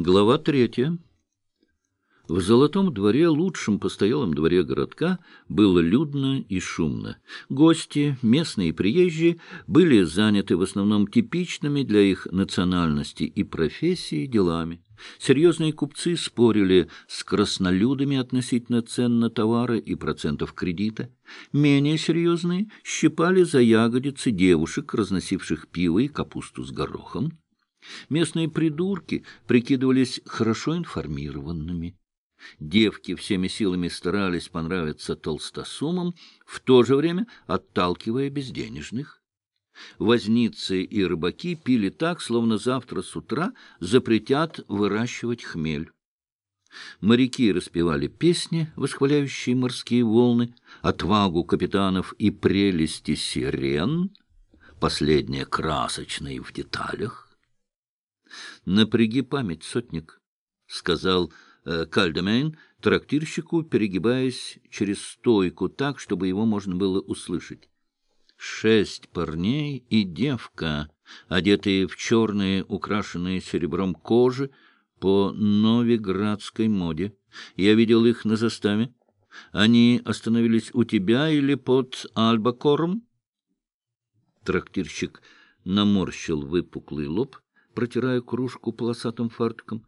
Глава третья. В Золотом дворе, лучшем постоялом дворе городка, было людно и шумно. Гости, местные и приезжие, были заняты в основном типичными для их национальности и профессии делами. Серьезные купцы спорили с краснолюдами относительно цен на товары и процентов кредита. Менее серьезные щипали за ягодицы девушек, разносивших пиво и капусту с горохом. Местные придурки прикидывались хорошо информированными. Девки всеми силами старались понравиться толстосумам, в то же время отталкивая безденежных. Возницы и рыбаки пили так, словно завтра с утра запретят выращивать хмель. Моряки распевали песни, восхваляющие морские волны, отвагу капитанов и прелести сирен, последняя красочная в деталях. Напряги память, сотник, — сказал э, Кальдемейн трактирщику, перегибаясь через стойку так, чтобы его можно было услышать. Шесть парней и девка, одетые в черные, украшенные серебром кожи, по новиградской моде. Я видел их на заставе. Они остановились у тебя или под Альбакором? Трактирщик наморщил выпуклый лоб протирая кружку полосатым фартуком.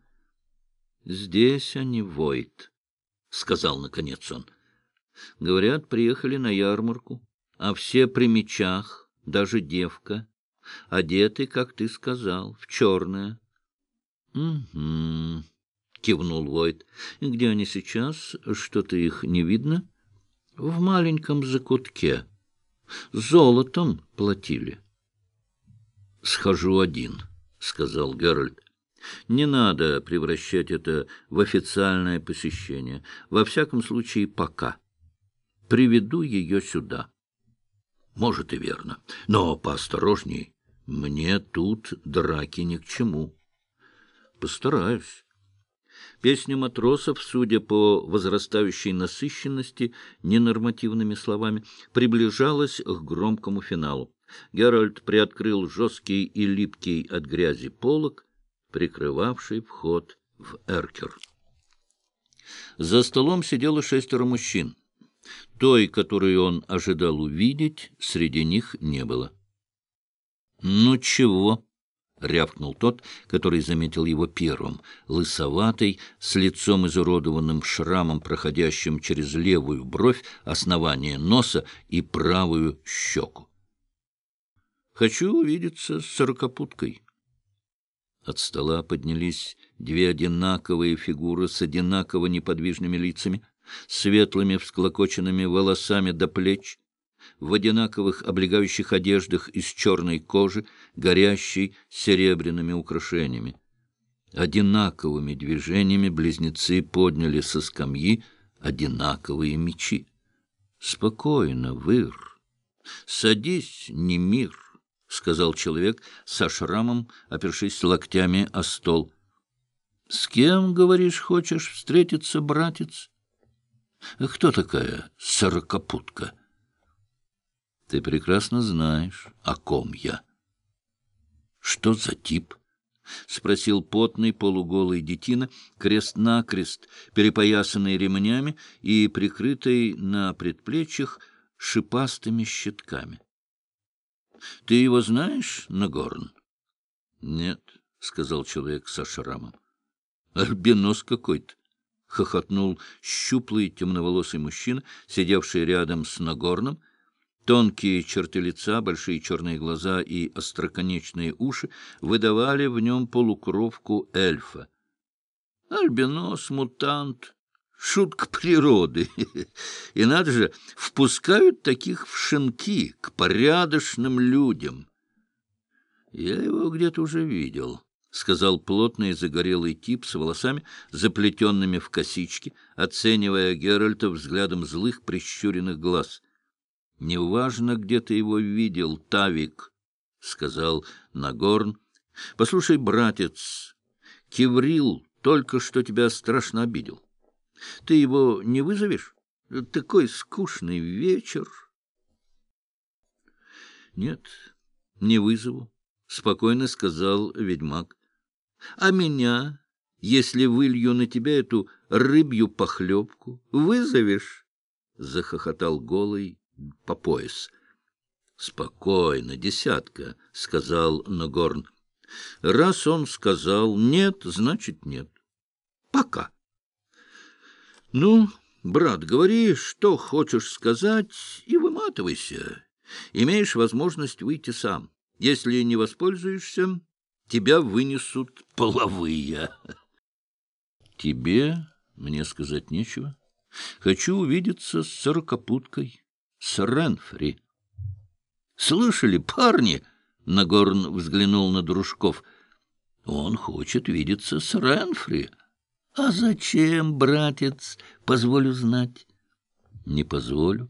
— Здесь они, Войт, — сказал наконец он. — Говорят, приехали на ярмарку, а все при мечах, даже девка, одеты, как ты сказал, в черное. — Угу, — кивнул Войт. — Где они сейчас? Что-то их не видно? — В маленьком закутке. Золотом платили. — Схожу один. —— сказал Геральт. — Не надо превращать это в официальное посещение. Во всяком случае, пока. Приведу ее сюда. — Может, и верно. Но поосторожней. Мне тут драки ни к чему. — Постараюсь. Песня матросов, судя по возрастающей насыщенности ненормативными словами, приближалась к громкому финалу. Геральт приоткрыл жесткий и липкий от грязи полог, прикрывавший вход в эркер. За столом сидело шестеро мужчин. Той, которую он ожидал увидеть, среди них не было. — Ну чего? — рявкнул тот, который заметил его первым, лысоватый, с лицом изуродованным шрамом, проходящим через левую бровь, основание носа и правую щеку. Хочу увидеться с сорокопуткой. От стола поднялись две одинаковые фигуры с одинаково неподвижными лицами, светлыми всклокоченными волосами до плеч, в одинаковых облегающих одеждах из черной кожи, горящей серебряными украшениями. Одинаковыми движениями близнецы подняли со скамьи одинаковые мечи. «Спокойно, Выр! Садись, не мир!» — сказал человек со шрамом, опершись локтями о стол. — С кем, говоришь, хочешь встретиться, братец? — Кто такая сорокопутка? — Ты прекрасно знаешь, о ком я. — Что за тип? — спросил потный полуголый детина, крест-накрест, перепоясанный ремнями и прикрытый на предплечьях шипастыми щитками. — ты его знаешь, Нагорн? — Нет, — сказал человек со шрамом. — Альбинос какой-то, — хохотнул щуплый темноволосый мужчина, сидевший рядом с Нагорном. Тонкие черты лица, большие черные глаза и остроконечные уши выдавали в нем полукровку эльфа. — Альбинос, мутант, Шутка природы. И надо же, впускают таких в шинки к порядочным людям. Я его где-то уже видел, — сказал плотный загорелый тип с волосами, заплетенными в косички, оценивая Геральта взглядом злых прищуренных глаз. — Неважно, где ты его видел, Тавик, — сказал Нагорн. — Послушай, братец, Киврил только что тебя страшно обидел. — ты его не вызовешь? Такой скучный вечер. — Нет, не вызову, — спокойно сказал ведьмак. — А меня если вылью на тебя эту рыбью похлебку? Вызовешь? — захохотал голый по пояс. — Спокойно, десятка, — сказал Нагорн. — Раз он сказал нет, значит нет. Пока. — Ну, брат, говори, что хочешь сказать, и выматывайся. Имеешь возможность выйти сам. Если не воспользуешься, тебя вынесут половые. Тебе мне сказать нечего. Хочу увидеться с сорокопуткой, с Ренфри. Слышали, парни? Нагорн взглянул на дружков. Он хочет видеться с Ренфри. А зачем, братец, позволю знать? Не позволю.